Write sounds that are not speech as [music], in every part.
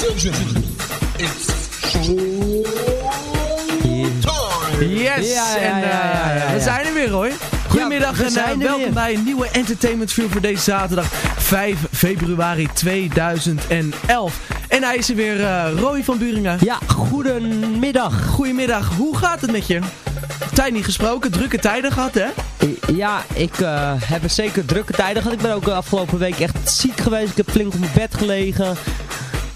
Yes! Ja, ja, en eh, we zijn er weer hoor. Goedemiddag en eh, welkom weer. bij een nieuwe Entertainment View voor deze zaterdag 5 februari 2011. En hij is er weer, eh Roy van Buringen. Ja, goedemiddag. Goedemiddag, hoe gaat het met je? Tijd niet gesproken, drukke tijden gehad hè? Ja, ik eh, heb er zeker drukke tijden gehad. Ik ben ook de afgelopen week echt ziek geweest. Ik heb flink op mijn bed gelegen.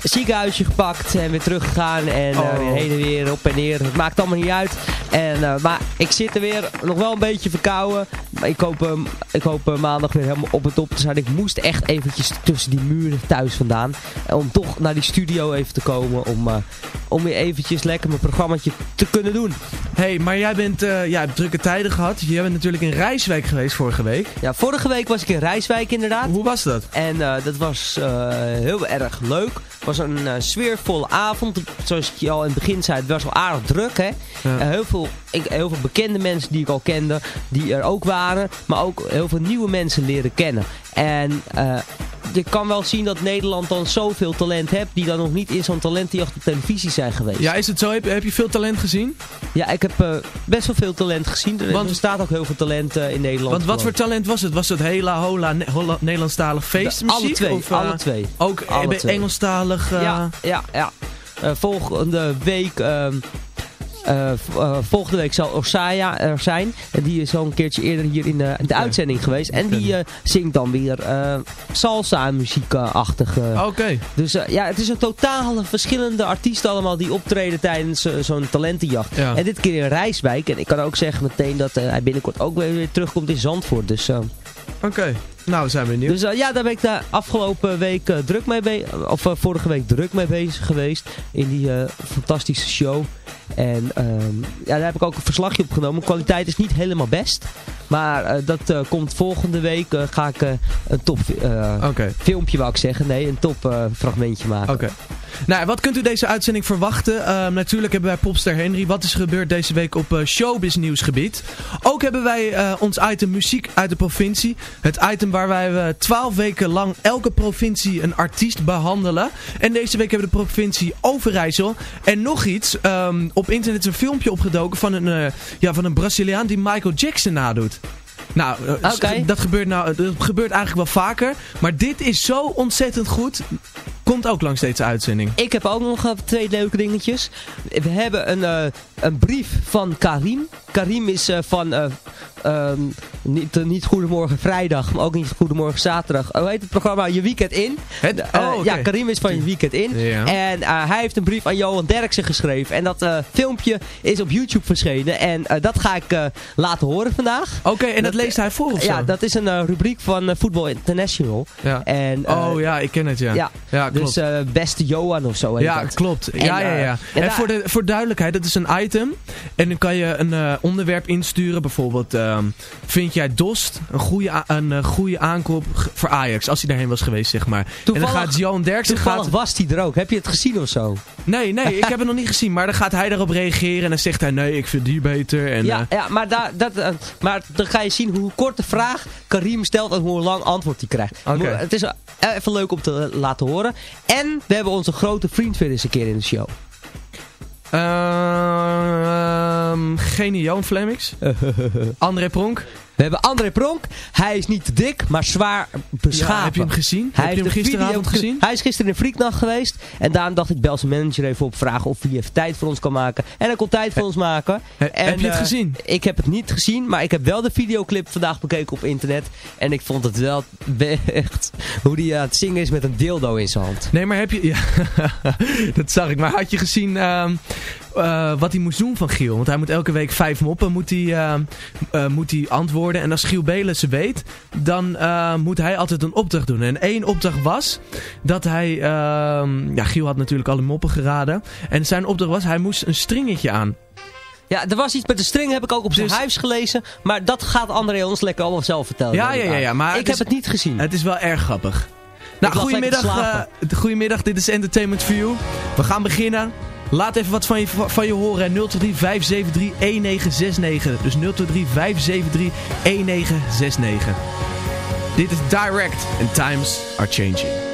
Ziekenhuisje gepakt en weer teruggegaan. En eh, Oh. weer heen en weer, op en neer. Het maakt allemaal niet uit. En, eh, maar ik zit er weer nog wel een beetje verkouden. Maar ik hoop, ehm, ik hoop eh, maandag weer helemaal op het top te zijn. Ik moest echt eventjes tussen die muren thuis vandaan. Om toch naar die studio even te komen. Om, eh, om weer eventjes lekker mijn programmaatje te kunnen doen. hey, maar jij bent, jij hebt drukke tijden gehad. Jij bent natuurlijk in Rijswijk geweest vorige week. Ja, vorige week was ik in Rijswijk inderdaad. Hoe was dat? En dat was heel erg leuk. Het was een eh, sfeervolle avond. Zoals je al in het begin zei, het was wel aardig druk. Hè? Ja. Eh, heel, veel, ik, heel veel bekende mensen die ik al kende, die er ook waren. Maar ook heel veel nieuwe mensen leren kennen. En eh, je kan wel zien dat Nederland dan zoveel talent heeft, die dan nog niet in zo'n talentenjacht op televisie zijn geweest. Ja, is het zo? Heb, heb je veel talent gezien? Ja, ik heb eh, best wel veel talent gezien. Er Want- bestaat ook heel veel talent eh, in Nederland. Want wat voor talent was het? Was het hela, hola, ne Holla- Nederlandstalig feestmuziek? Alle twee, Of, eh, alle twee. Ook Alle twee. Engelstalig? Ja, ja, ja. Volgende week... ehm, eh, eh, volgende week zal Osaya er zijn. Die is al een keertje eerder hier in de, in de uitzending geweest. En die eh, zingt dan weer eh, salsa muziekachtig. Oké. Dus eh, ja, het is een totale verschillende artiesten allemaal die optreden tijdens eh, zo'n talentenjacht. Ja. En dit keer in Rijswijk. En ik kan ook zeggen meteen dat eh, hij binnenkort ook weer, weer terugkomt in Zandvoort. Dus, eh, Oké. Nou, we zijn benieuwd. dus eh, ja, daar ben ik de afgelopen week eh, druk mee bezig. Of eh, vorige week druk mee bezig geweest. In die fantastische show. En ehm, ja, daar heb ik ook een verslagje opgenomen. De kwaliteit is niet helemaal best. Maar dat komt volgende week. ga ik een top Oké. filmpje, wou ik zeggen. Nee, een top fragmentje maken. Oké. Nou, wat kunt u deze uitzending verwachten? Ehm, natuurlijk hebben wij Popster Henry. Wat is er gebeurd deze week op showbiz nieuwsgebied? Ook hebben wij ons item muziek uit de provincie. Het item waar wij twaalf weken lang elke provincie een artiest behandelen. En deze week hebben we de provincie Overijssel. En nog iets. Um, op internet is een filmpje opgedoken van een, uh, ja, van een Braziliaan die Michael Jackson nadoet. Nou, okay. dat, gebeurt nou, dat gebeurt eigenlijk wel vaker. Maar dit is zo ontzettend goed. Komt ook langs deze uitzending. Ik heb ook nog twee leuke dingetjes. We hebben een, uh, een brief van Karim. Karim is eh, van eh, ehm, niet, eh, niet Goedemorgen Vrijdag, maar ook niet Goedemorgen Zaterdag. Hoe heet het programma? Je Weekend In. Het- Eh, oh. Ja, Karim is van Je Weekend In. Ja. En eh, hij heeft een brief aan Johan Derksen geschreven. En dat eh, filmpje is op YouTube verschenen. En eh, dat ga ik eh, laten horen vandaag. Oké, en dat, Dat- leest hij voor of zo? Ja, dat is een eh, rubriek van eh, Football International. Ja. En, eh, oh ja, ik ken het, ja. ja. ja. Dus eh, beste Johan of zo heet ja, dat. klopt. En, ja, ja, ja. eh, En, en voor, de, voor duidelijkheid, dat is een item. En dan kan je een eh, onderwerp insturen. Bijvoorbeeld, ehm, vind jij Dost een goede, een goede aankoop voor Ajax? Als hij daarheen was geweest, zeg maar. en dan gaat Johan Derksen... Toevallig Gaat, was hij er ook. Heb je het gezien of zo? nee, nee, ik heb het nog niet gezien. Maar dan gaat hij daarop reageren. En dan zegt hij, nee, ik vind die beter. En, ja, ja maar, daar, dat, maar dan ga je zien hoe kort de vraag Karim stelt en hoe lang antwoord hij krijgt. Het is even leuk om te laten horen. En we hebben onze grote vriend weer eens een keer in de show. ehm, geen Johan Flemings. [laughs] André Pronk. We hebben André Pronk. Hij is niet te dik, maar zwaar beschapen. Ja, heb je hem gezien? Hij heb je hem gisteravond video- gezien? Hij is gisteren in Frieknacht geweest. En daarom dacht ik, bel zijn manager even op vragen of hij even tijd voor ons kan maken. En hij kon tijd voor ons maken. He- En, heb je het eh, gezien? Ik heb het niet gezien, maar ik heb wel de videoclip vandaag bekeken op internet. En ik vond het wel echt hoe hij aan het zingen is met een dildo in zijn hand. Nee, maar heb je... [laughs] Ja, dat zag ik. Maar had je gezien ehm, eh, wat hij moest doen van Giel? Want hij moet elke week vijf moppen moet hij, ehm, eh, moet hij antwoorden. En als Giel Belen ze weet, dan eh, moet hij altijd een opdracht doen. En één opdracht was dat hij... ehm, ja, Giel had natuurlijk alle moppen geraden. En zijn opdracht was, hij moest een stringetje aan. Ja, er was iets met de string, heb ik ook op zijn Dus- huis gelezen. Maar dat gaat André ons lekker allemaal zelf vertellen. Ja, ja, ja, ja, maar ik het heb is- het niet gezien. Het is wel erg grappig. Nou, goedemiddag, eh, goedemiddag, dit is Entertainment View. We gaan beginnen. Laat even wat van je, van je horen. 023 573 1969. Dus 023 573 1969. Dit is Direct and Times Are Changing.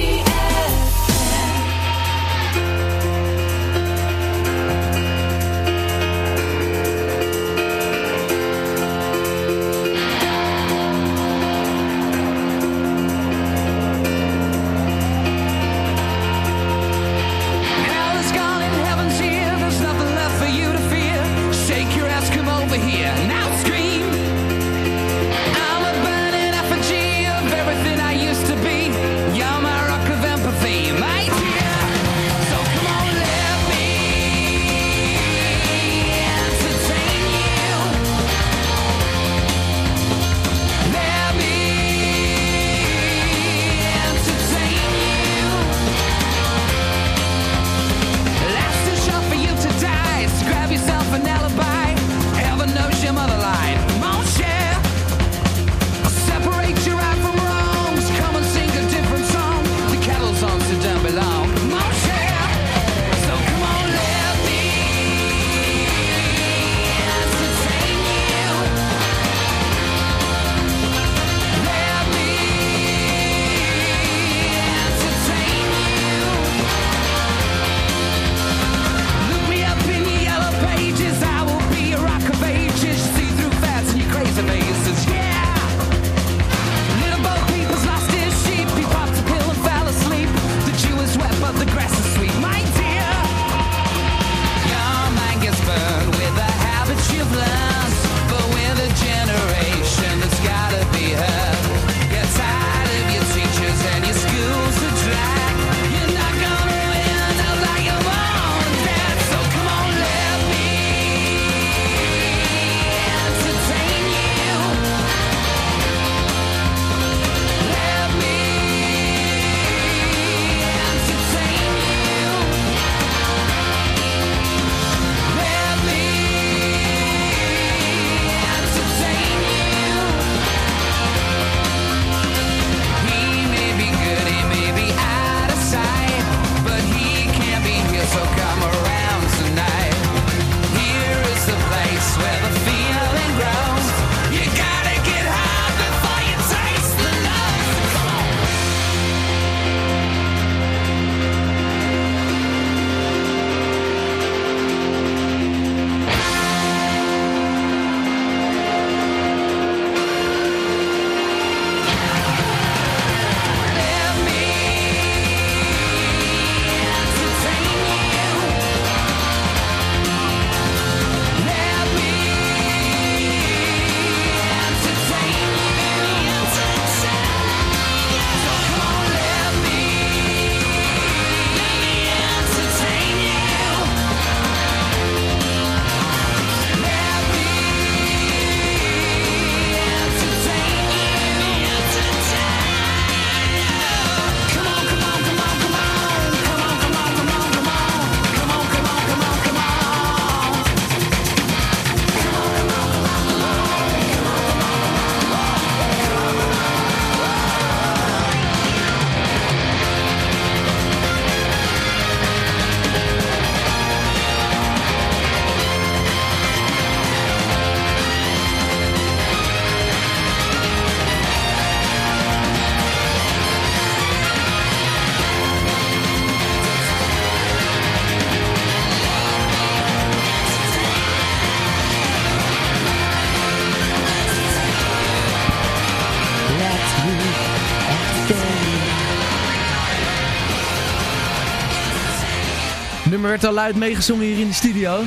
Werd al luid meegezongen hier in de studio.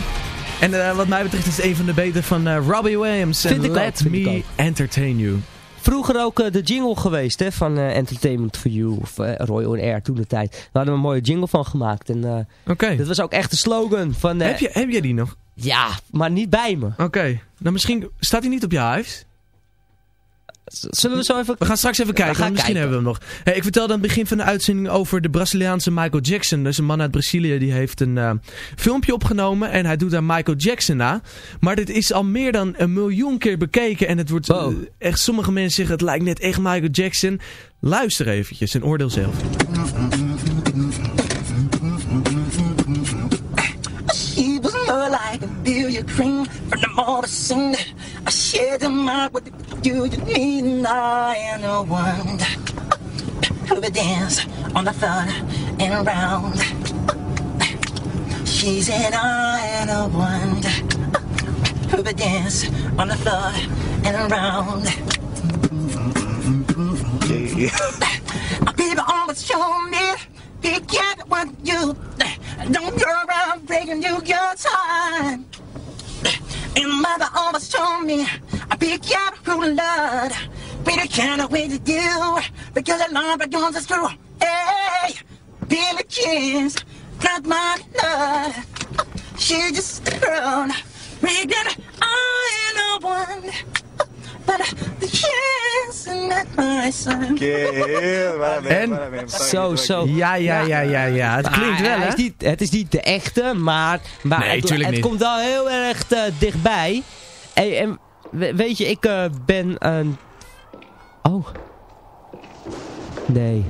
En eh, wat mij betreft is het een van de beter van eh, Robbie Williams. Vind en ik ook, Let Me. Entertain You. Vroeger ook eh, de jingle geweest hè, van Entertainment for You of Roy on Air toen de tijd. Daar hadden we een mooie jingle van gemaakt. En dat was ook echt de slogan van... Heb, je, heb jij die nog? Ja, maar niet bij me. Oké. Nou, misschien staat hij niet op je huis. Zullen we zo even... We gaan straks even kijken, want misschien kijken. hebben we hem nog. Hey, ik vertelde aan het begin van de uitzending over de Braziliaanse Michael Jackson. Dus een man uit Brazilië die heeft een eh, filmpje opgenomen en hij doet daar Michael Jackson na. Maar dit is al meer dan een miljoen keer bekeken en het wordt Wow. eh, echt, sommige mensen zeggen het lijkt net echt Michael Jackson. Luister eventjes en oordeel zelf. She was more like a billiard cream from the morning. I share the mark with you, you need and I am the one who would dance on the floor and around. She said I am the one who would dance on the floor and around. People [laughs] always show me, be careful what you don't go around breaking you your time. And mother always told me, be careful who love. Be the kind of way to do, because the love that goes is true. Hey, the kids, not my love. She just girl, reading I am the one. But the chance is not my son. En? Zo, zo. Ja, ja, ja, ja, ja. Het klinkt wel, hè? is niet, het is niet de echte, maar, maar Nee, het, tuurlijk het niet. komt wel heel erg eh, dichtbij. Hey, en we- weet je, ik eh, ben een... Oh. Nee,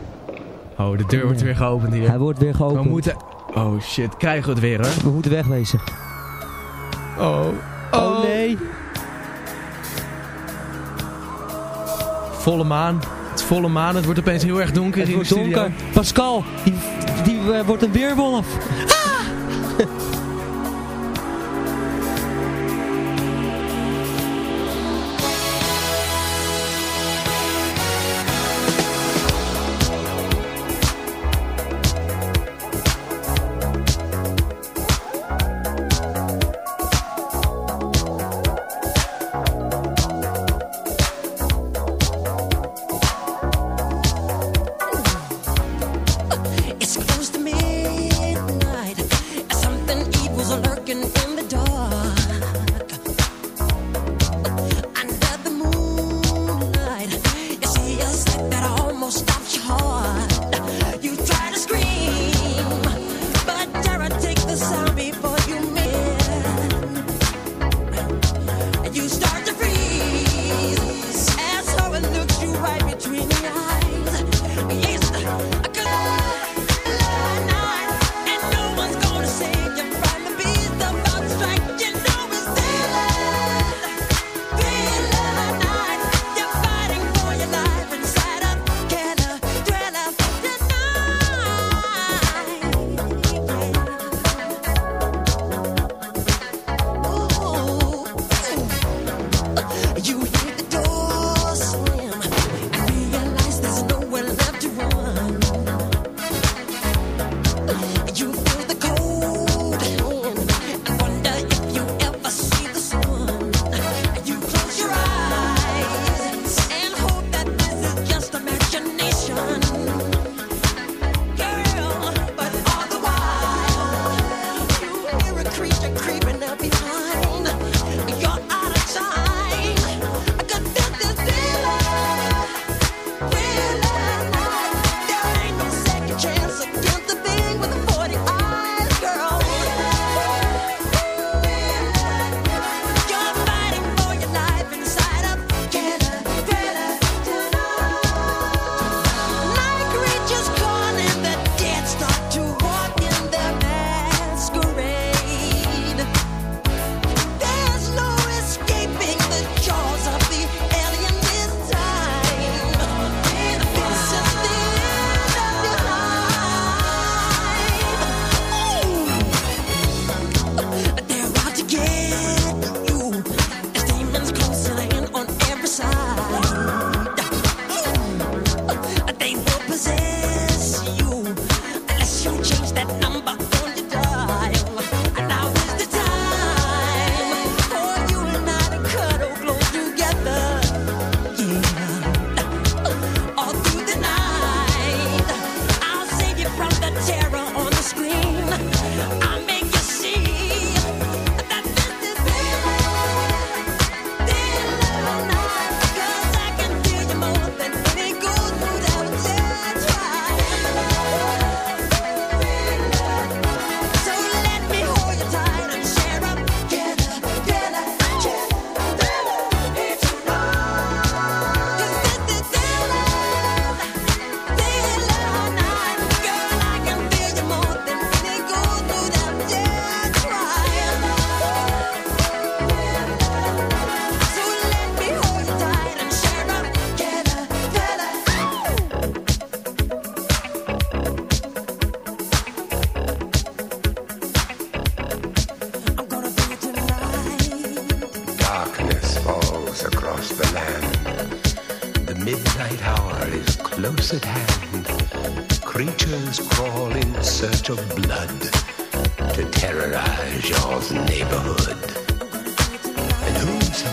Oh, de deur wordt weer geopend hier. hij wordt weer We geopend. moeten... Oh shit, krijgen we het weer, hoor. We moeten wegwezen. Oh. Oh, nee. Volle maan. Het is volle maan. Het wordt opeens heel erg donker Het wordt in de studio. donker. Pascal, die, die eh, wordt een weerwolf. It's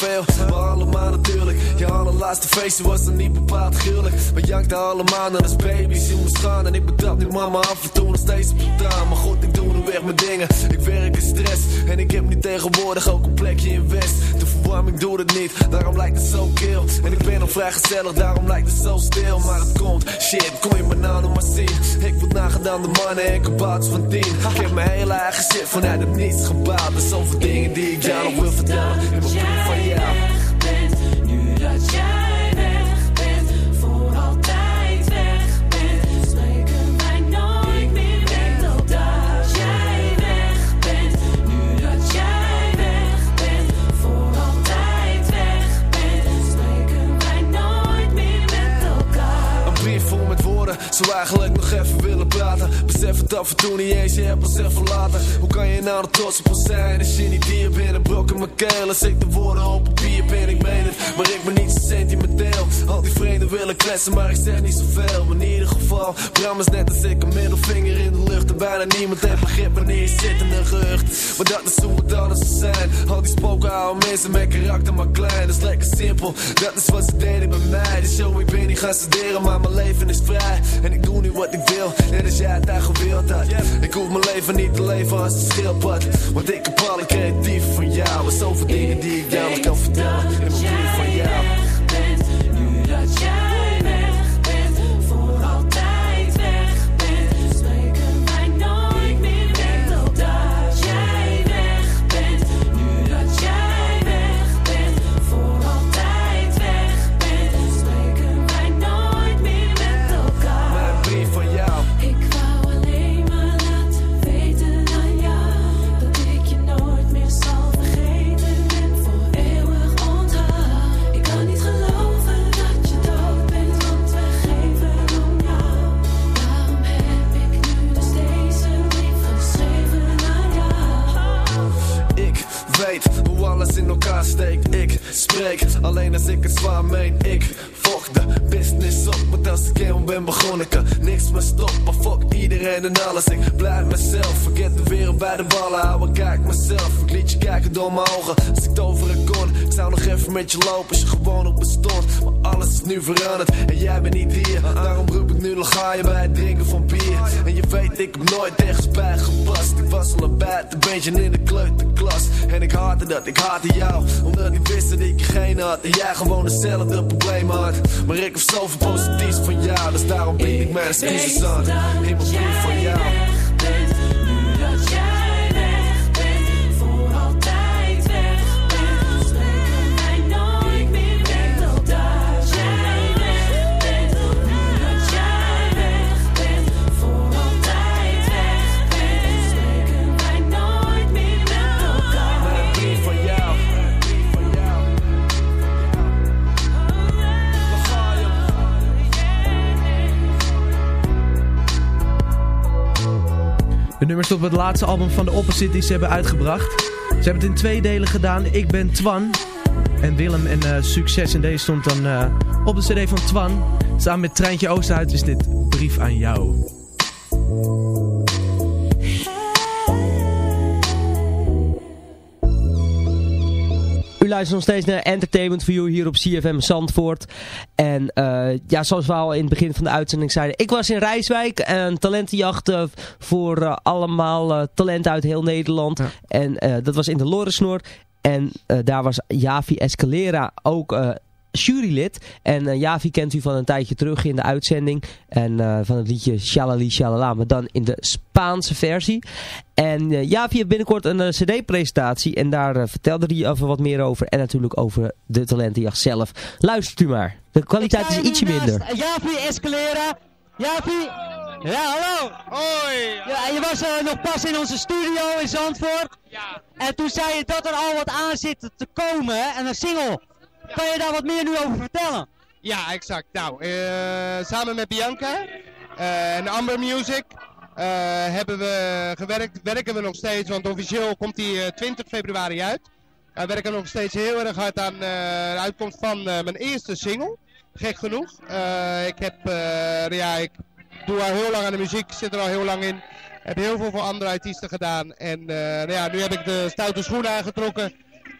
zoveel, maar allemaal natuurlijk. Je allerlaatste feestje was dan niet bepaald gruwelijk. We jankten allemaal naar als baby's in moest gaan. En ik betrap nu mama af en toe nog steeds op de. Maar goed, tegenwoordig ook een plekje in West. De verwarming doet het niet, daarom lijkt het zo kil. En ik ben nog vrij gezellig, daarom lijkt het zo stil. Maar het komt, shit, kon je nou nog maar zien. Ik word nagedaan de mannen en kabouters van tien. Ik heb mijn hele eigen shit vanuit het niets gebouwd. Er zoveel dingen die ik jou nog wil vertellen. In mijn van jou. Zou eigenlijk nog even willen praten. Besef het af en toe niet eens, je hebt ons even later. Hoe kan je nou nog trots op zijn als je niet hier bent? Een brok in mijn keel, als ik de woorden op papier ben, ik meen het. Maar ik ben niet zo sentimenteel. Al die vrienden willen kletsen, maar ik zeg niet zoveel. Maar in ieder geval, Bram is net als ik een middelvinger in de lucht. En bijna niemand heeft begrip wanneer je zit in een gerucht. Maar dat is hoe het zou zijn. Al die spoken houden mensen met karakter maar klein. Dat is lekker simpel, dat is wat ze deden bij mij. Dus yo, ik ben niet gaan studeren, maar mijn leven is vrij. En ik doe nu wat ik wil, net als jij het daar gewild had. Ik hoef mijn leven niet te leven als een schildpad. Want ik heb alle creatief van jou. En zoveel dingen die ik jou kan vertellen. In mijn brief van jou. Lopen als je gewoon op bestond. Maar alles is nu veranderd en jij bent niet hier. Daarom roep ik nu nog je bij het drinken van bier. En je weet, ik heb nooit ergens bij gepast. Ik was al een buitenbeentje in de kleuterklas. En ik haatte dat, ik haatte jou. Omdat ik wist dat ik geen had. En jij gewoon hetzelfde probleem had. Maar ik heb zoveel positiefs van jou. Dus daarom bied ik mijn excuses aan. In mijn brief van jou. Nummer stond op het laatste album van de Opposite die ze hebben uitgebracht. Ze hebben het in twee delen gedaan. Ik ben Twan en Willem en eh, Succes. En deze stond dan eh, op de cd van Twan. Samen met Treintje Oosterhuis is dit Brief aan jou. Luistert nog steeds naar Entertainment for You hier op CFM Zandvoort. En eh, ja, zoals we al in het begin van de uitzending zeiden. Ik was in Rijswijk. Een talentenjacht eh, voor eh, allemaal talenten uit heel Nederland. En dat was in de Lorensnoor. En daar was Javi Escalera ook jurylid. En eh, Javi kent u van een tijdje terug in de uitzending. En eh, van het liedje Shalali Shalala, maar dan in de Spaanse versie. En eh, Javi heeft binnenkort een cd-presentatie. En daar vertelde hij over wat meer over. En natuurlijk over de talentenjacht zelf. Luistert u maar. De kwaliteit is ietsje minder. Javi Escalera. Javi. Ja, hallo. Hoi. Ja, je was nog pas in onze studio in Zandvoort. Ja. En toen zei je dat er al wat aan zit te komen, hè? En een single. Kan je daar wat meer nu over vertellen? Ja, exact. Nou, eh, samen met Bianca eh, en Amber Music eh, hebben we gewerkt, werken we nog steeds, want officieel komt die eh, 20 februari uit. We werken nog steeds heel erg hard aan de uitkomst van mijn eerste single. Gek genoeg. Ik heb, ja, ik doe al heel lang aan de muziek, zit er al heel lang in. Heb heel veel voor andere artiesten gedaan. En nou ja, nu heb ik de stoute schoenen aangetrokken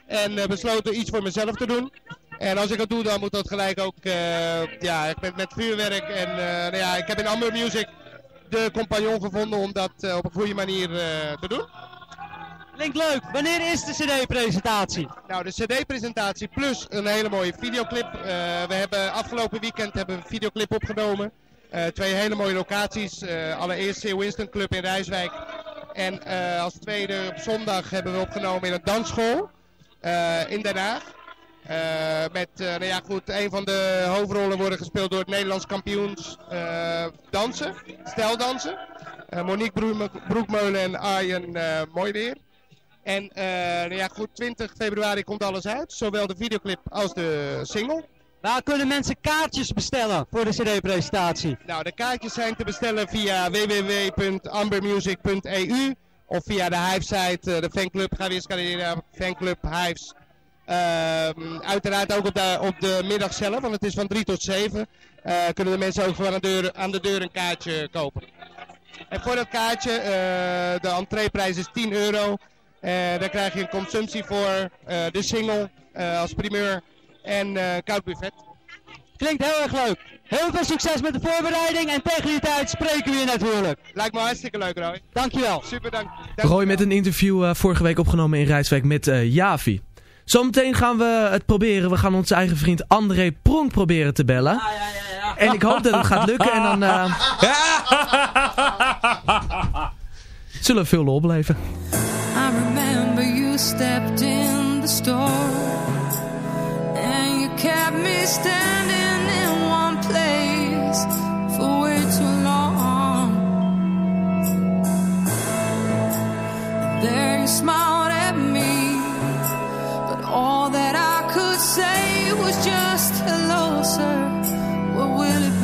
en eh, besloten iets voor mezelf te doen. En als ik dat doe, dan moet dat gelijk ook eh, ja, met, met vuurwerk. En eh, nou ja, ik heb in Amber Music de compagnon gevonden om dat op een goede manier te doen. Klinkt leuk. Wanneer is de cd-presentatie? Nou, de cd-presentatie plus een hele mooie videoclip. We hebben afgelopen weekend hebben we een videoclip opgenomen. Twee hele mooie locaties. Allereerst Sir Winston Club in Rijswijk. En als tweede op zondag hebben we opgenomen in een dansschool in Den Haag. Eh, met, eh, nou ja goed, een van de hoofdrollen worden gespeeld door het Nederlands kampioens eh, dansen, stijldansen. Eh, Monique Broekmeulen en Arjen eh Mooiweer. En eh, nou ja goed, 20 februari komt alles uit, zowel de videoclip als de single. Waar kunnen mensen kaartjes bestellen voor de cd-presentatie? Nou, de kaartjes zijn te bestellen via www.ambermusic.eu of via de Hive-site, eh, de fanclub. Ga weer scaleren, fanclub Hives. Ehm, uiteraard ook op de, op de middag zelf, want het is van 3 tot 7. eh, kunnen de mensen ook gewoon aan de, deur, aan de deur een kaartje kopen. En voor dat kaartje, eh, de entreeprijs is 10 euro. Daar krijg je een consumptie voor, de single als primeur en koud buffet. Klinkt heel erg leuk. Heel veel succes met de voorbereiding en tegen die tijd spreken we je natuurlijk. Lijkt me hartstikke leuk, Roy. Dankjewel. Super, dank. dank Roy met een interview eh, vorige week opgenomen in Rijswijk met eh, Javi. Zometeen gaan we het proberen. We gaan onze eigen vriend André Pronk proberen te bellen. En ik hoop dat het gaat lukken. En dan eh, [laughs] zullen we veel lol beleven. I remember you stepped in the store and you kept me standing just hello, sir. What will it be?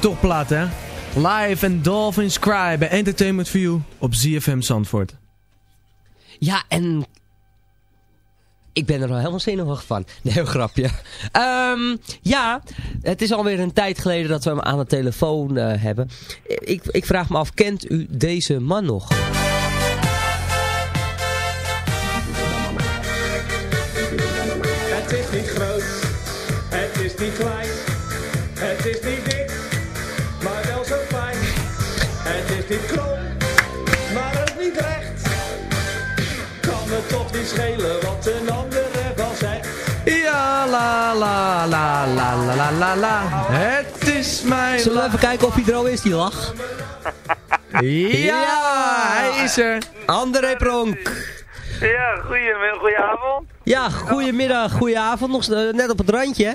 toch plat, hè. Live en Dolphins Cry bij Entertainment View op ZFM Zandvoort. Ja, en ik ben er al helemaal zenuwachtig van. Nee, een grapje. Ehm, ja, het is alweer een tijd geleden dat we hem aan de telefoon eh, hebben. Ik, ik vraag me af, kent u deze man nog? schelen wat een andere kan zijn. Ja, la, la, la, la, la, la, la. Het is mijn Zullen we even kijken of hij er al is, die lach? [laughs] ja, hij is er. André Pronk. Ja, goedenavond. Ja, goedemiddag, goedenavond. Nog, eh, net op het randje, hè?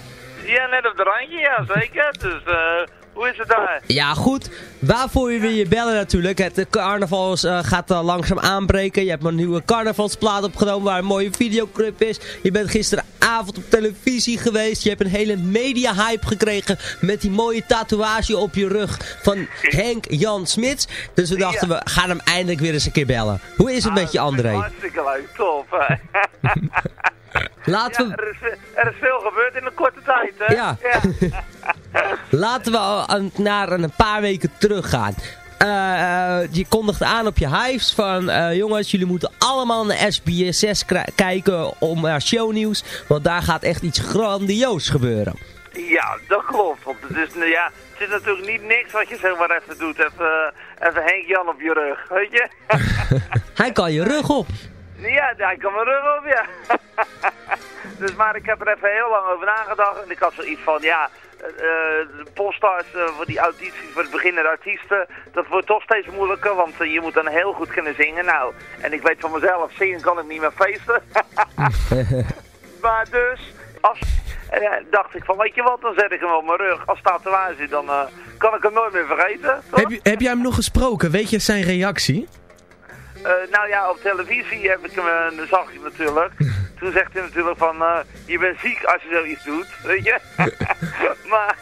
Ja, net op het randje, ja, zeker. Dus... Eh, hoe is het daar? Ja, goed. Waarvoor we je bellen natuurlijk. Het carnaval is, eh, gaat eh, langzaam aanbreken. Je hebt een nieuwe carnavalsplaat opgenomen waar een mooie videoclip is. Je bent gisteravond op televisie geweest. Je hebt een hele media-hype gekregen met die mooie tatoeage op je rug van Henk Jan Smits. Dus we dachten, we gaan hem eindelijk weer eens een keer bellen. Hoe is het met je, André? Hartstikke leuk, top. [laughs] Laten Ja, we... er, is, er is veel gebeurd in een korte tijd, hè? Ja. [laughs] Laten we naar een paar weken teruggaan. Eh, eh, je kondigde aan op je hives van eh, jongens, jullie moeten allemaal naar SBS6 kri- kijken om naar shownieuws, want daar gaat echt iets grandioos gebeuren. Ja, dat klopt. Want het is, nou ja, het is natuurlijk niet niks wat je zeg maar even doet. Even, even Henk Jan op je rug, weet je? [laughs] Hij kan je rug op. Ja, hij kan mijn rug op, ja. [laughs] dus, maar ik heb er even heel lang over nagedacht. En ik had zoiets van, ja, de popstars eh, voor die audities voor de beginnende artiesten, dat wordt toch steeds moeilijker, want eh, je moet dan heel goed kunnen zingen. Nou, en ik weet van mezelf, zingen kan ik niet meer feesten. [laughs] maar dus, als, eh, dacht ik van, weet je wat, dan zet ik hem op mijn rug als tatoeage, dan eh, kan ik hem nooit meer vergeten. toch? Heb, je, heb jij hem nog gesproken? Weet je zijn reactie? Eh, nou ja, op televisie heb ik hem, eh, dan zag ik hem natuurlijk. [laughs] Toen zegt hij natuurlijk van, eh, je bent ziek als je zoiets doet, weet je. [laughs] maar,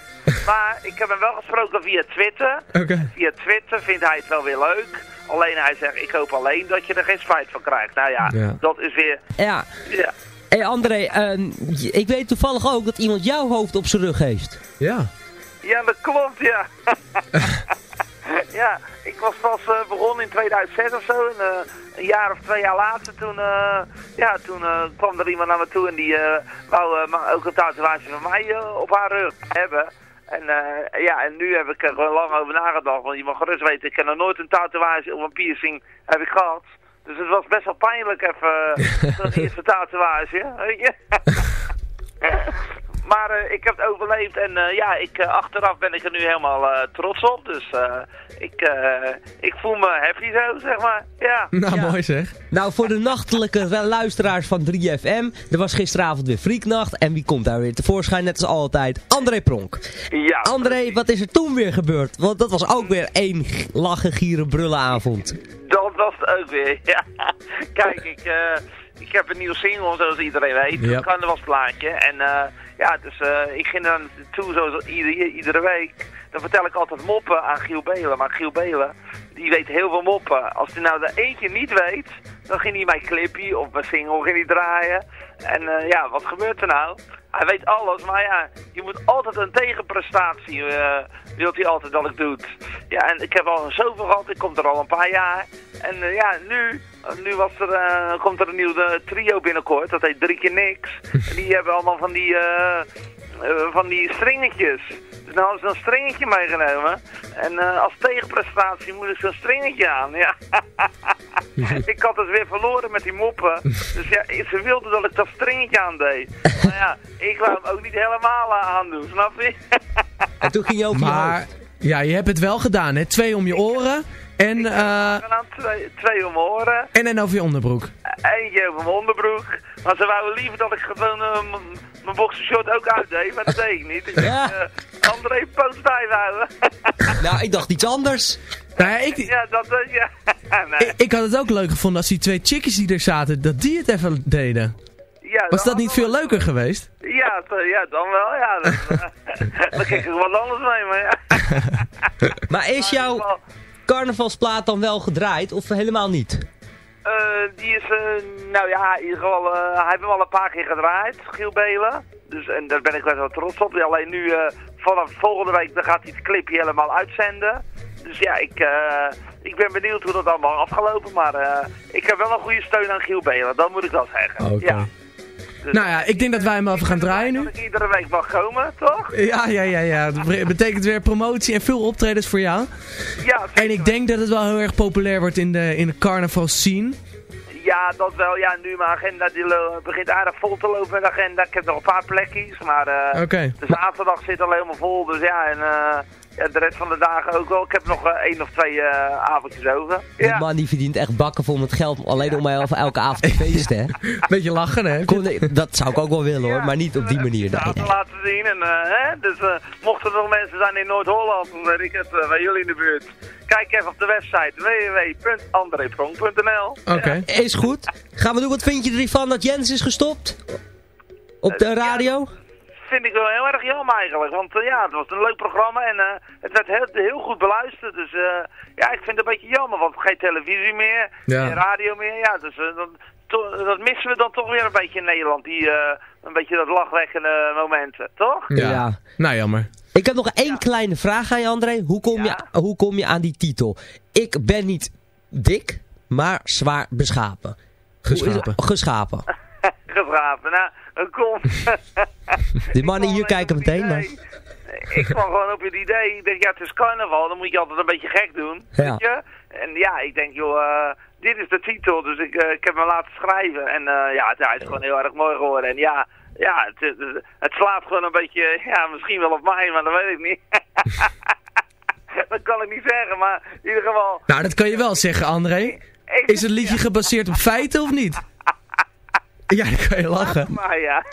maar ik heb hem wel gesproken via Twitter. Oké. Via Twitter vindt hij het wel weer leuk. Alleen hij zegt, ik hoop alleen dat je er geen spijt van krijgt. Nou ja, Ja. dat is weer... Ja. Ja. Hé hey André, eh, ik weet toevallig ook dat iemand jouw hoofd op zijn rug heeft. Ja. Ja, dat klopt, ja. [laughs] ja, ik was pas eh, begonnen in 2006 of zo. En, eh, een jaar of twee jaar later, toen, eh, ja, toen kwam er iemand naar me toe en die wou ook een tatoeage van mij op haar rug hebben. En, ja, en nu heb ik er gewoon lang over nagedacht. Want je mag gerust weten, ik heb nog nooit een tatoeage of een piercing heb ik gehad. Dus het was best wel pijnlijk even, [laughs] zo'n eerste tatoeage, weet je. [laughs] Maar eh, ik heb het overleefd en eh, ja, ik, eh, achteraf ben ik er nu helemaal eh, trots op. Dus eh, ik, eh, ik voel me happy zo, zeg maar. Ja. [laughs] Nou, Ja. mooi zeg. Nou, voor de nachtelijke luisteraars van 3FM, er was gisteravond weer Freaknacht. En wie komt daar weer tevoorschijn, net als altijd? André Pronk. Ja. André, wat is er toen weer gebeurd? Want dat was ook weer één lachen, gieren, brullen avond. Dat was het ook weer, [laughs] ja. Kijk, ik, eh, ik heb een nieuwe single, zoals iedereen weet. Ja. Een carnavalsplaatje. En eh, ja, dus eh, ik ging dan toe, zoals iedere, iedere week. Dan vertel ik altijd moppen aan Giel Belen. Maar Giel Belen, die weet heel veel moppen. Als hij nou er eentje niet weet, dan ging hij mijn clipje of mijn single ging hij draaien. En eh, ja, wat gebeurt er nou? Hij weet alles, maar ja, je moet altijd een tegenprestatie, eh wilt hij altijd dat ik doe. Ja, en ik heb al zoveel gehad, ik kom er al een paar jaar. En eh, ja, nu, nu was er, komt er een nieuw trio binnenkort, dat heet Drie keer Niks. [laughs] En die hebben allemaal van die, van die stringetjes. Dus nou hadden ze een stringetje meegenomen. En eh, als tegenprestatie moet ik zo'n stringetje aan, ja. [laughs] ik had het weer verloren met die moppen. Dus ja, ze wilden dat ik dat stringetje aandeed. Maar ja, ik wou hem ook niet helemaal eh, aandoen, snap je? [laughs] En toen ging je over je Maar ja, je hebt het wel gedaan, hè? Twee om je oren en, eh, twee, twee om mijn oren. en een over je onderbroek. Eentje over mijn onderbroek. Maar ze wouden liever dat ik gewoon eh, mijn boxershort ook uitdeed, maar dat deed ik niet. Ik [laughs] Ja. André poot stijf houden. [laughs] Nou, ik dacht iets anders. Nou ja, ik, ja, dat eh, ja. [laughs] nee. ik, ik had het ook leuk gevonden als die twee chickies die er zaten, dat die het even deden. ja, Was dan- dat niet veel leuker geweest? Ja, ja, dan wel, ja. Dan, dan kijk ik er wat anders mee, maar ja. Maar is jouw carnavalsplaat dan wel gedraaid of helemaal niet? Eh, die is, eh, nou ja, in ieder geval, eh, hij heeft hem al een paar keer gedraaid, Giel Belen. Dus, en daar ben ik best wel trots op. Alleen nu, vanaf volgende week, dan gaat hij het clipje helemaal uitzenden. Dus ja, ik, ik ben benieuwd hoe dat allemaal afgelopen. Maar ik heb wel een goede steun aan Giel Belen, dat moet ik wel zeggen. Ja. Dus Nou ja, ik denk dat wij hem even gaan draaien nu. dat ik iedere week mag komen, toch? Ja, ja, ja, ja. Dat be- [laughs] betekent weer promotie en veel optredens voor jou. Ja, En ik denk dat het wel heel erg populair wordt in de, in de carnaval scene. ja dat wel. Ja, nu mijn agenda die begint aardig vol te lopen met agenda. Ik heb nog een paar plekjes, maar Oké. de zaterdag zit al helemaal vol. Dus ja, en eh, de rest van de dagen ook wel. Ik heb nog eh, één of twee eh, avondjes over. Die Ja. man die verdient echt bakken vol met geld alleen om mij over elke avond te [laughs] feesten, hè? Beetje lachen, hè? Kon- dat zou ik ook wel willen hoor, maar niet op die manier. Nee, te nee. laten zien. En, eh, hè? Dus eh, mochten er nog mensen zijn in Noord-Holland, dan weet ik het, eh, bij jullie in de buurt. Kijk even op de website www.andreprong.nl Oké. Is goed. Gaan we doen, wat vind je ervan dat Jens is gestopt? Op de radio? Vind ik wel heel erg jammer eigenlijk. Want eh, ja, het was een leuk programma en eh, het werd heel, heel goed beluisterd. Dus eh, ja, ik vind het een beetje jammer, want geen televisie meer, Ja. geen radio meer. Ja, dus dat, to- dat missen we dan toch weer een beetje in Nederland. Die, eh, een beetje dat lachwekkende momenten, toch? Ja. Ja. Nou, jammer. Ik heb nog één kleine vraag aan je, André. Hoe kom, je, hoe kom je aan die titel? Ik ben niet dik, maar zwaar beschapen. Geschapen. Gegraven. Nou, dan kom. [laughs] [laughs] Die mannen hier kijken meteen, maar... ik kwam gewoon op het idee, ik denk ja, het is carnaval, dan moet je altijd een beetje gek doen, Ja. weet je? En ja, ik denk joh, eh, dit is de titel, dus ik, eh, ik heb hem laten schrijven. En eh, ja, het, hij is gewoon heel erg mooi geworden. En ja, ja het, het, het slaat gewoon een beetje, ja, misschien wel op mij, maar dat weet ik niet. [laughs] dat kan ik niet zeggen, maar in ieder geval... Nou, dat kan je wel zeggen, André. Is het liedje gebaseerd op feiten of niet? [laughs] Ja, dan kan je lachen. Maar ja,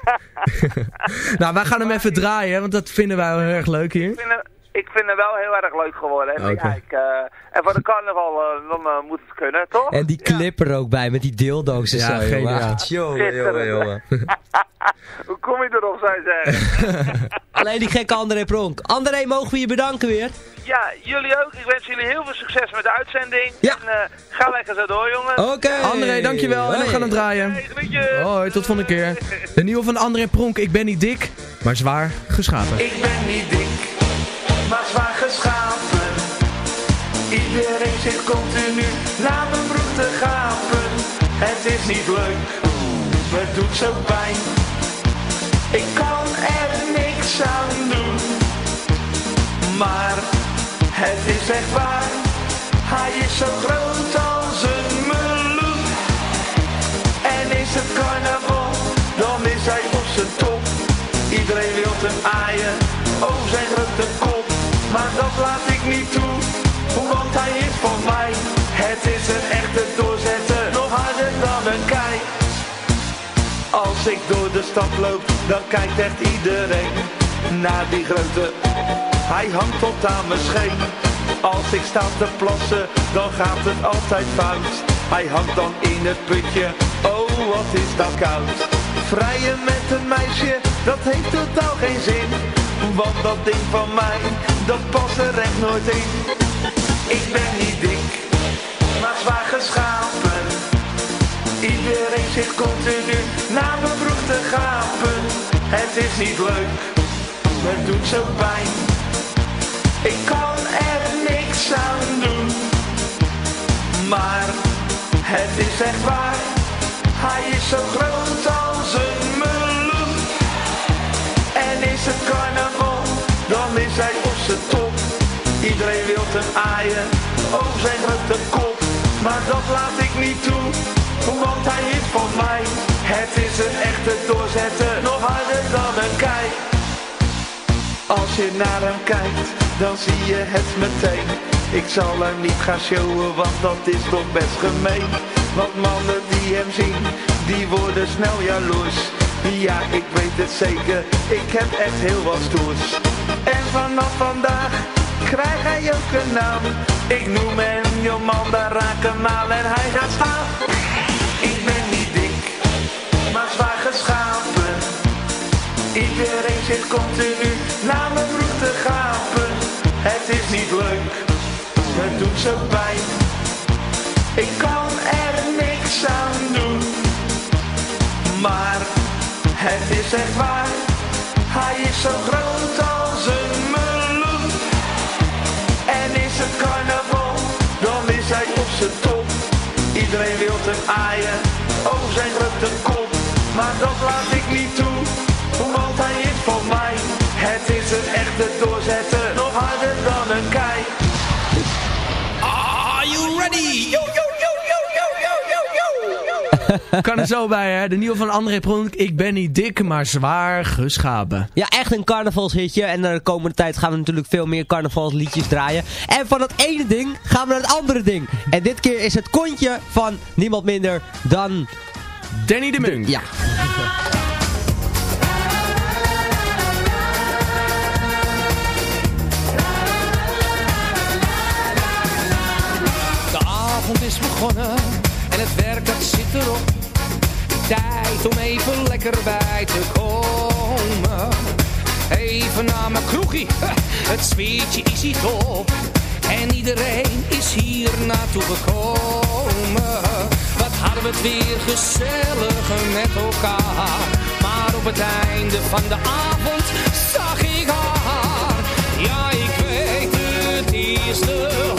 [laughs] Nou, wij gaan hem even draaien, want dat vinden wij wel heel erg leuk hier. Ik vind, hem, wel heel erg leuk geworden. En, ja, ik, eh, en voor de carnaval, eh, dan eh, moet het kunnen, toch? En die clip er ook bij, met die dildo's en Ja, zo. jongen. geniaal. Echt, [laughs] Jongen, jongen, jongen. [laughs] Hoe kom je erop, zou je zeggen? [laughs] Alleen die gekke André Pronk. André, mogen we je bedanken weer? Ja, jullie ook. Ik wens jullie heel veel succes met de uitzending. En eh, ga lekker zo door, jongens. Oké. André, dankjewel. En we gaan hem draaien. Hoi, tot volgende keer. De nieuwe van André Pronk. Ik ben niet dik, maar zwaar geschapen. Ik ben niet dik, maar zwaar geschapen. Iedereen zit continu naar mijn broek te gapen. Het is niet leuk, het doet zo pijn. Ik kan er niks aan doen. Maar het is echt waar, hij is zo groot als een meloen. En is het carnaval, dan is hij op zijn top. Iedereen wil hem aaien, oh zijn grote kop. Maar dat laat ik niet toe, want hij is van mij. Het is een echte doorzetter, nog harder dan een kei. Als ik door de stad loop, dan kijkt echt iedereen naar die grote. Hij hangt tot aan mijn scheen. Als ik sta te plassen, dan gaat het altijd fout. Hij hangt dan in het putje, oh wat is dat koud. Vrijen met een meisje, dat heeft totaal geen zin. Want dat ding van mij, dat past er echt nooit in. Ik ben niet dik, maar zwaar geschapen. Iedereen zit continu naar mijn broek te gapen. Het is niet leuk, het doet zo pijn. Ik kan er niks aan doen. Maar het is echt waar, hij is zo groot als een meloen. En is het carnaval, dan is hij Iedereen wil hem aaien, oh zijn grote kop. Maar dat laat ik niet toe, want hij is van mij. Het is een echte doorzetter, nog harder dan een kei. Als je naar hem kijkt, dan zie je het meteen. Ik zal hem niet gaan showen, want dat is toch best gemeen. Want mannen die hem zien, die worden snel jaloers. Ja, ik weet het zeker, ik heb echt heel wat stoers. En vanaf vandaag krijgt hij ook een naam. Ik noem hem Jomanda Rakenaal en hij gaat staan. Ik ben niet dik, maar zwaar geschapen. Iedereen zit continu naar mijn broek te gapen. Het is niet leuk, het doet zo pijn. Ik kan er niks aan doen. Maar het is echt waar, hij is zo groot als een meloen. En is het carnaval, dan is hij op zijn top. Iedereen wil hem aaien, oh zijn grote kop. Maar dat laat ik niet toe, want hij is van mij. Het is een echte doorzetter, nog harder dan een kei. Are you ready? Yo, yo, yo, yo, yo, yo, yo, yo. [laughs] Kan er zo bij, hè. De nieuwe van André Pronk. Ik ben niet dik, maar zwaar geschapen. Ja, echt een carnavalshitje. En de komende tijd gaan we natuurlijk veel meer carnavalsliedjes draaien. En van dat ene ding gaan we naar het andere ding. En dit keer is het kontje van niemand minder dan... Danny de Munk. Ja. De avond is begonnen het werk dat zit erop. Tijd om even lekker bij te komen. Even naar mijn kroegie, het sfeertje is hier top. En iedereen is hier naartoe gekomen. Wat hadden we het weer gezellig met elkaar. Maar op het einde van de avond zag ik haar. Ja, ik weet het is de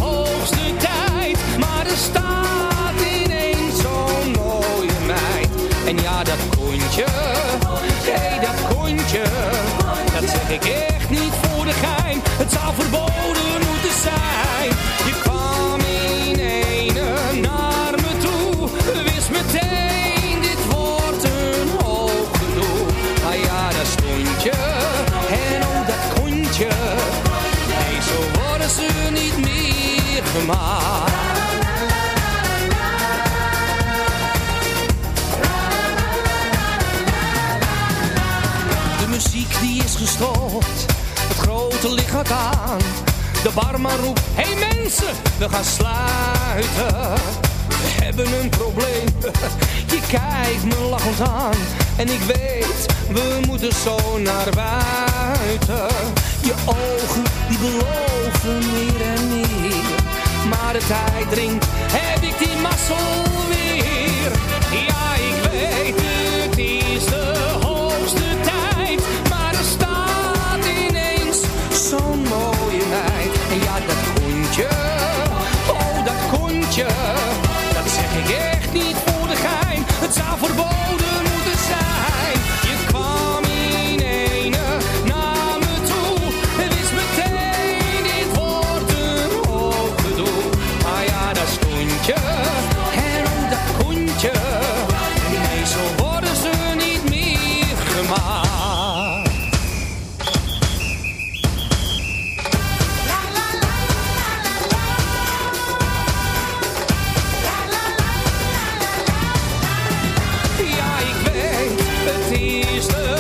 De barman roept, hey mensen, we gaan sluiten. We hebben een probleem, [laughs] je kijkt me lachend aan. En ik weet, we moeten zo naar buiten. Je ogen, die beloven meer en meer. Maar de tijd dringt, heb ik die mazzel weer. Ja, ik weet, het is de hoogste tijd. Zo'n mooie meid. En ja, dat kontje, oh dat kontje. Dat zeg ik echt niet voor de gein. Het zou verboden sees the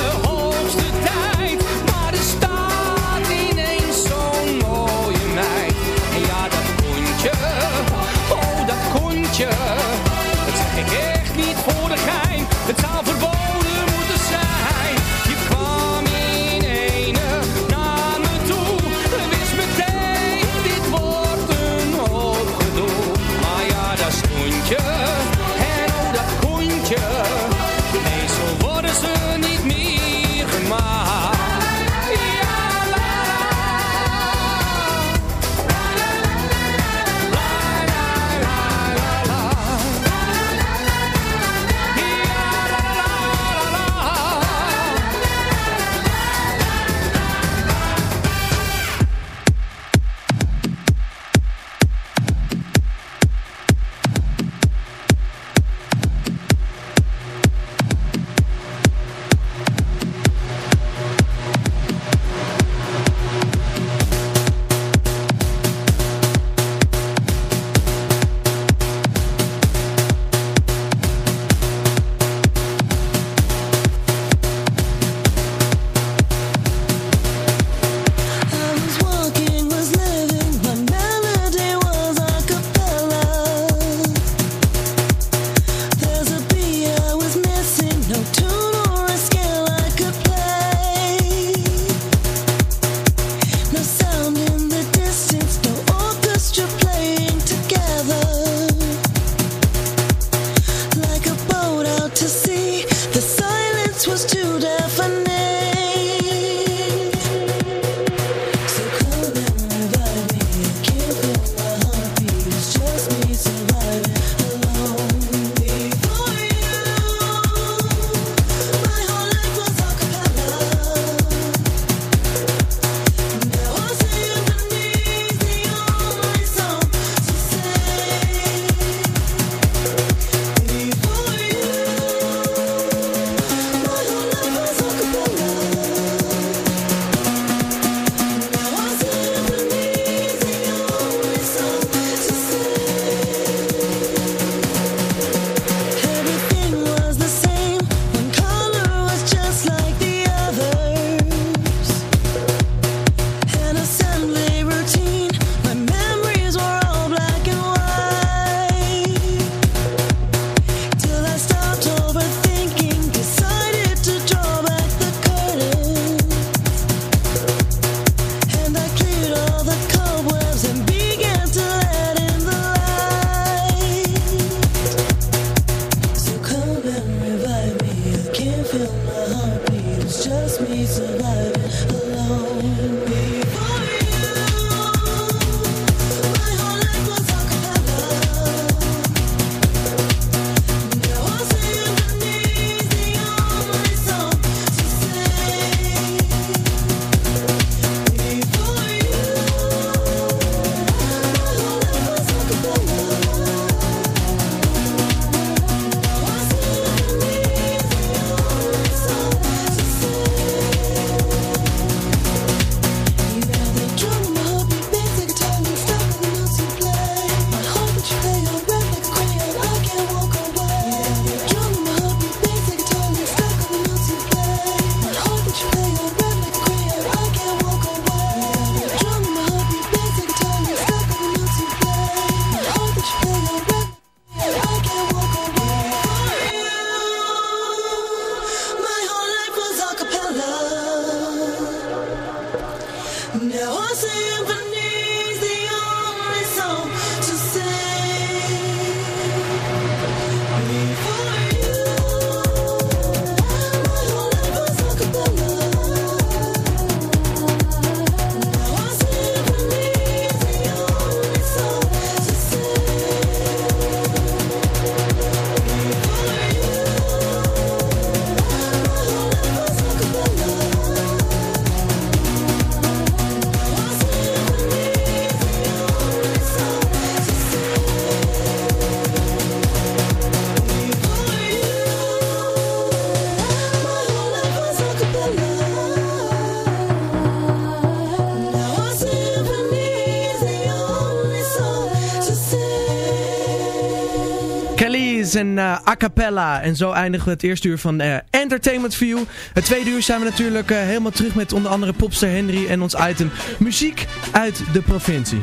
En eh, a cappella. En zo eindigen we het eerste uur van eh, Entertainment View. Het tweede uur zijn we natuurlijk eh, helemaal terug met onder andere Popster Henry en ons item Muziek uit de provincie.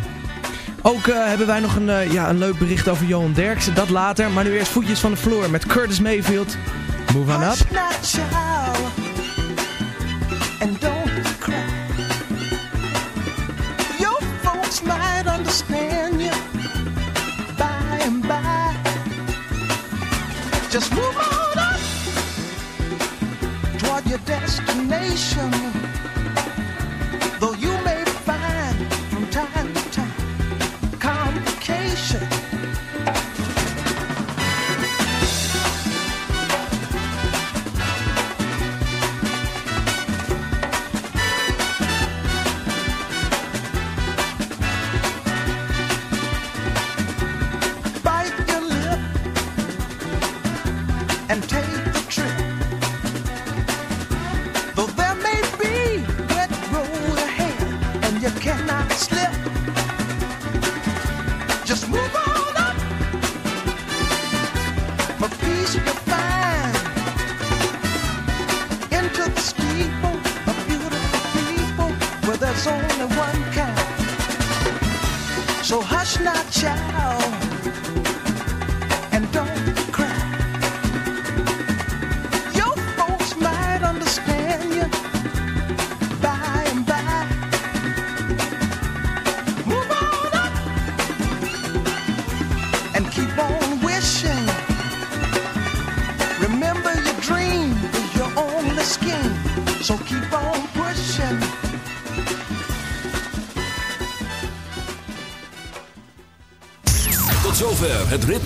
Ook hebben wij nog een, ja, een leuk bericht over Johan Derksen, dat later. Maar nu eerst voetjes van de vloer met Curtis Mayfield. Move on up. Just move on up toward your destination.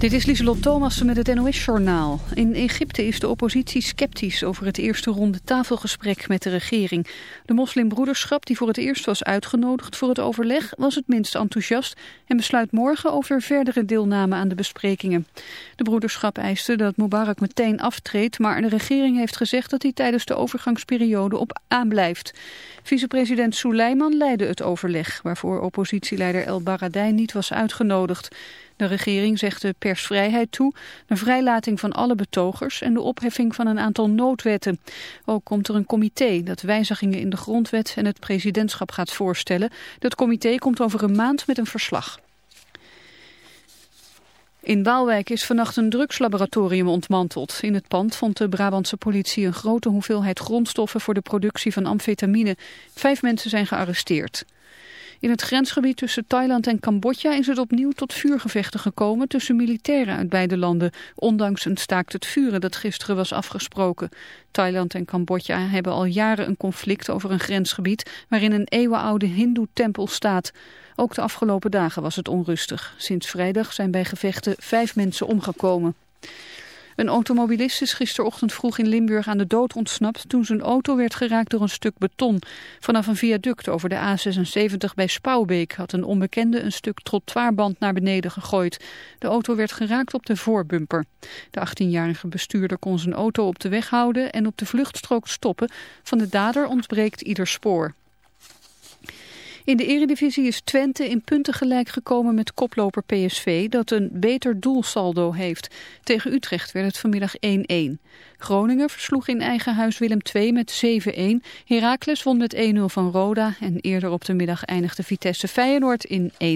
Dit is Lieselot Thomassen met het NOS-journaal. In Egypte is de oppositie sceptisch over het eerste ronde tafelgesprek met de regering. De moslimbroederschap, die voor het eerst was uitgenodigd voor het overleg, was het minst enthousiast en besluit morgen over verdere deelname aan de besprekingen. De broederschap eiste dat Mubarak meteen aftreedt, maar de regering heeft gezegd dat hij tijdens de overgangsperiode op aanblijft. Vicepresident Suleiman leidde het overleg, waarvoor oppositieleider El Baradei niet was uitgenodigd. De regering zegt de persvrijheid toe, de vrijlating van alle betogers en de opheffing van een aantal noodwetten. Ook komt er een comité dat wijzigingen in de grondwet en het presidentschap gaat voorstellen. Dat comité komt over een maand met een verslag. In Waalwijk is vannacht een drugslaboratorium ontmanteld. In het pand vond de Brabantse politie een grote hoeveelheid grondstoffen voor de productie van amfetamine. Vijf mensen zijn gearresteerd. In het grensgebied tussen Thailand en Cambodja is het opnieuw tot vuurgevechten gekomen tussen militairen uit beide landen, ondanks een staakt het vuren dat gisteren was afgesproken. Thailand en Cambodja hebben al jaren een conflict over een grensgebied waarin een eeuwenoude hindoe-tempel staat. Ook de afgelopen dagen was het onrustig. Sinds vrijdag zijn bij gevechten vijf mensen omgekomen. Een automobilist is gisterochtend vroeg in Limburg aan de dood ontsnapt toen zijn auto werd geraakt door een stuk beton. Vanaf een viaduct over de A76 bij Spouwbeek had een onbekende een stuk trottoirband naar beneden gegooid. De auto werd geraakt op de voorbumper. De 18-jarige bestuurder kon zijn auto op de weg houden en op de vluchtstrook stoppen. Van de dader ontbreekt ieder spoor. In de eredivisie is Twente in punten gelijk gekomen met koploper PSV dat een beter doelsaldo heeft. Tegen Utrecht werd het vanmiddag 1-1. Groningen versloeg in eigen huis Willem II met 7-1. Heracles won met 1-0 van Roda en eerder op de middag eindigde Vitesse Feyenoord in 1